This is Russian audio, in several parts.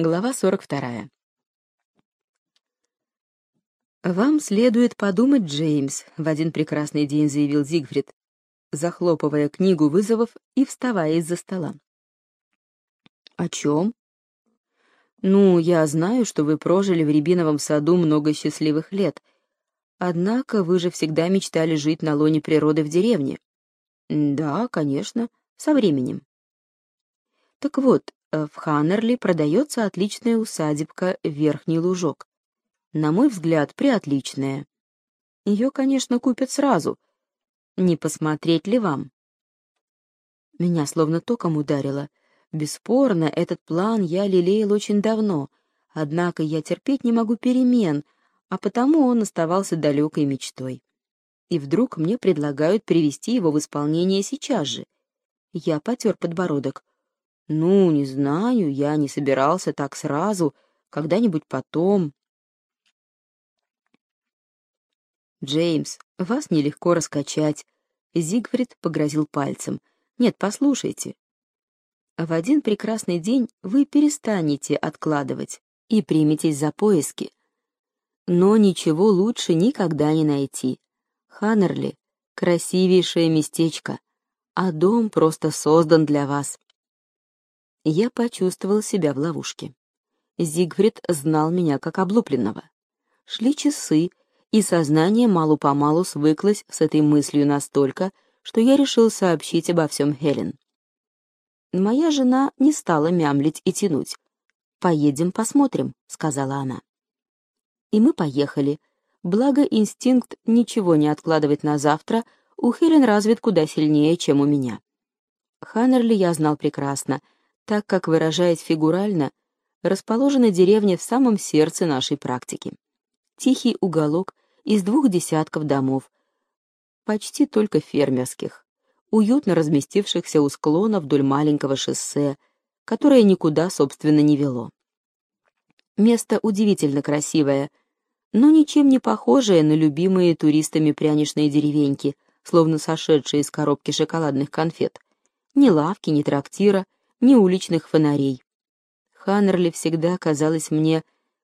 Глава 42. «Вам следует подумать, Джеймс», — в один прекрасный день заявил Зигфрид, захлопывая книгу вызовов и вставая из-за стола. «О чем?» «Ну, я знаю, что вы прожили в Рябиновом саду много счастливых лет. Однако вы же всегда мечтали жить на лоне природы в деревне». «Да, конечно, со временем». «Так вот, в Ханнерли продается отличная усадебка «Верхний лужок». На мой взгляд, приотличная. Ее, конечно, купят сразу. Не посмотреть ли вам? Меня словно током ударило. Бесспорно, этот план я лелеял очень давно, однако я терпеть не могу перемен, а потому он оставался далекой мечтой. И вдруг мне предлагают привести его в исполнение сейчас же. Я потер подбородок. Ну, не знаю, я не собирался так сразу, когда-нибудь потом. Джеймс, вас нелегко раскачать. Зигфрид погрозил пальцем. Нет, послушайте. В один прекрасный день вы перестанете откладывать и приметесь за поиски. Но ничего лучше никогда не найти. Ханнерли — красивейшее местечко, а дом просто создан для вас я почувствовал себя в ловушке. Зигфрид знал меня как облупленного. Шли часы, и сознание мало-помалу свыклось с этой мыслью настолько, что я решил сообщить обо всем Хелен. Моя жена не стала мямлить и тянуть. «Поедем посмотрим», — сказала она. И мы поехали. Благо инстинкт ничего не откладывать на завтра у Хелен развит куда сильнее, чем у меня. Ханнерли я знал прекрасно — так как, выражаясь фигурально, расположена деревня в самом сердце нашей практики. Тихий уголок из двух десятков домов, почти только фермерских, уютно разместившихся у склона вдоль маленького шоссе, которое никуда, собственно, не вело. Место удивительно красивое, но ничем не похожее на любимые туристами пряничные деревеньки, словно сошедшие из коробки шоколадных конфет. Ни лавки, ни трактира — ни уличных фонарей. Ханнерли всегда казалось мне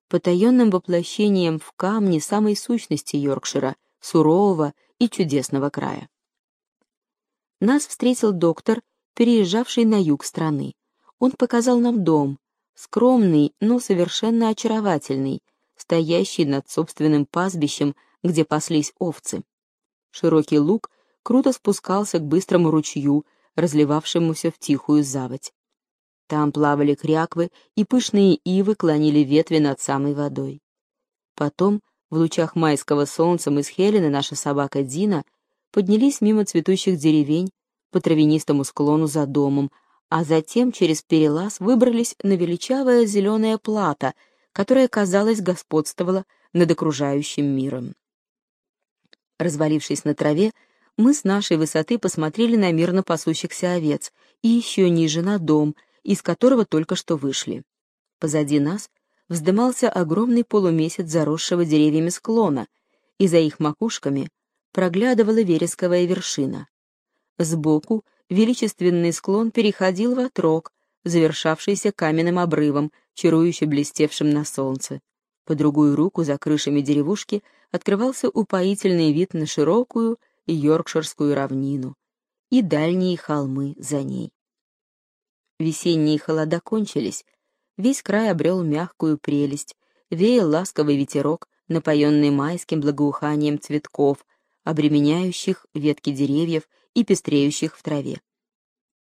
потаенным воплощением в камне самой сущности Йоркшира, сурового и чудесного края. Нас встретил доктор, переезжавший на юг страны. Он показал нам дом, скромный, но совершенно очаровательный, стоящий над собственным пастбищем, где паслись овцы. Широкий луг круто спускался к быстрому ручью, разливавшемуся в тихую заводь. Там плавали кряквы, и пышные ивы клонили ветви над самой водой. Потом, в лучах майского солнца, мы с Хеленой, наша собака Дина, поднялись мимо цветущих деревень по травянистому склону за домом, а затем через перелаз выбрались на величавое зеленое плато, которое, казалось, господствовало над окружающим миром. Развалившись на траве, мы с нашей высоты посмотрели на мирно пасущихся овец и еще ниже на дом — из которого только что вышли. Позади нас вздымался огромный полумесяц заросшего деревьями склона, и за их макушками проглядывала вересковая вершина. Сбоку величественный склон переходил в отрог, завершавшийся каменным обрывом, чарующе блестевшим на солнце. По другую руку за крышами деревушки открывался упоительный вид на широкую Йоркширскую равнину и дальние холмы за ней. Весенние холода кончились, весь край обрел мягкую прелесть, веял ласковый ветерок, напоенный майским благоуханием цветков, обременяющих ветки деревьев и пестреющих в траве.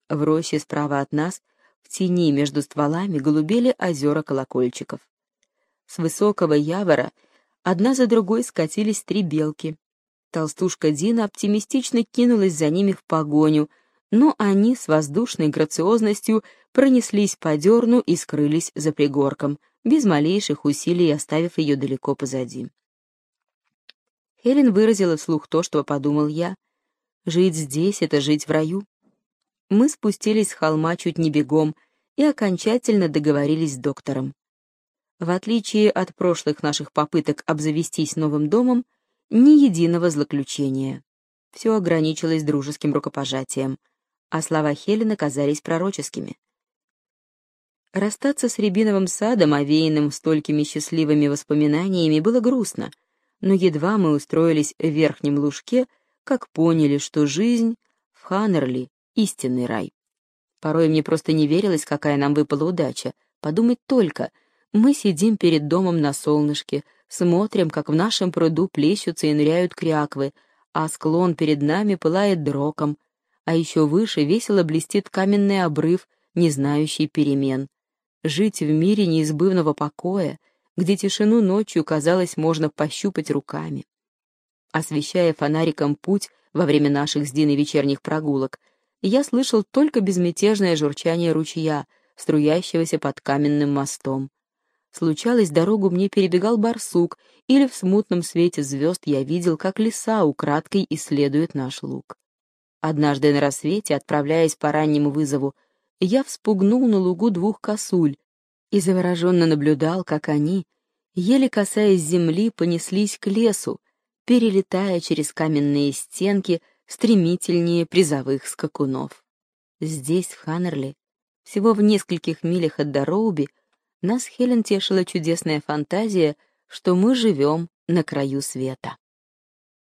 В роще справа от нас, в тени между стволами, голубели озера колокольчиков. С высокого явора одна за другой скатились три белки. Толстушка Дина оптимистично кинулась за ними в погоню — но они с воздушной грациозностью пронеслись по дерну и скрылись за пригорком, без малейших усилий оставив ее далеко позади. Хелен выразила вслух то, что подумал я. Жить здесь — это жить в раю. Мы спустились с холма чуть не бегом и окончательно договорились с доктором. В отличие от прошлых наших попыток обзавестись новым домом, ни единого злоключения. Все ограничилось дружеским рукопожатием — а слова Хелены казались пророческими. Расстаться с рябиновым садом, овеянным столькими счастливыми воспоминаниями, было грустно, но едва мы устроились в верхнем лужке, как поняли, что жизнь в Ханнерли — истинный рай. Порой мне просто не верилось, какая нам выпала удача. Подумать только, мы сидим перед домом на солнышке, смотрим, как в нашем пруду плещутся и ныряют кряквы, а склон перед нами пылает дроком, а еще выше весело блестит каменный обрыв, не знающий перемен. Жить в мире неизбывного покоя, где тишину ночью, казалось, можно пощупать руками. Освещая фонариком путь во время наших с Диной вечерних прогулок, я слышал только безмятежное журчание ручья, струящегося под каменным мостом. Случалось, дорогу мне перебегал барсук, или в смутном свете звезд я видел, как лиса украдкой исследует наш луг. Однажды на рассвете, отправляясь по раннему вызову, я вспугнул на лугу двух косуль и завороженно наблюдал, как они, еле касаясь земли, понеслись к лесу, перелетая через каменные стенки стремительнее призовых скакунов. Здесь, в Ханнерли, всего в нескольких милях от Дороуби, нас Хелен тешила чудесная фантазия, что мы живем на краю света.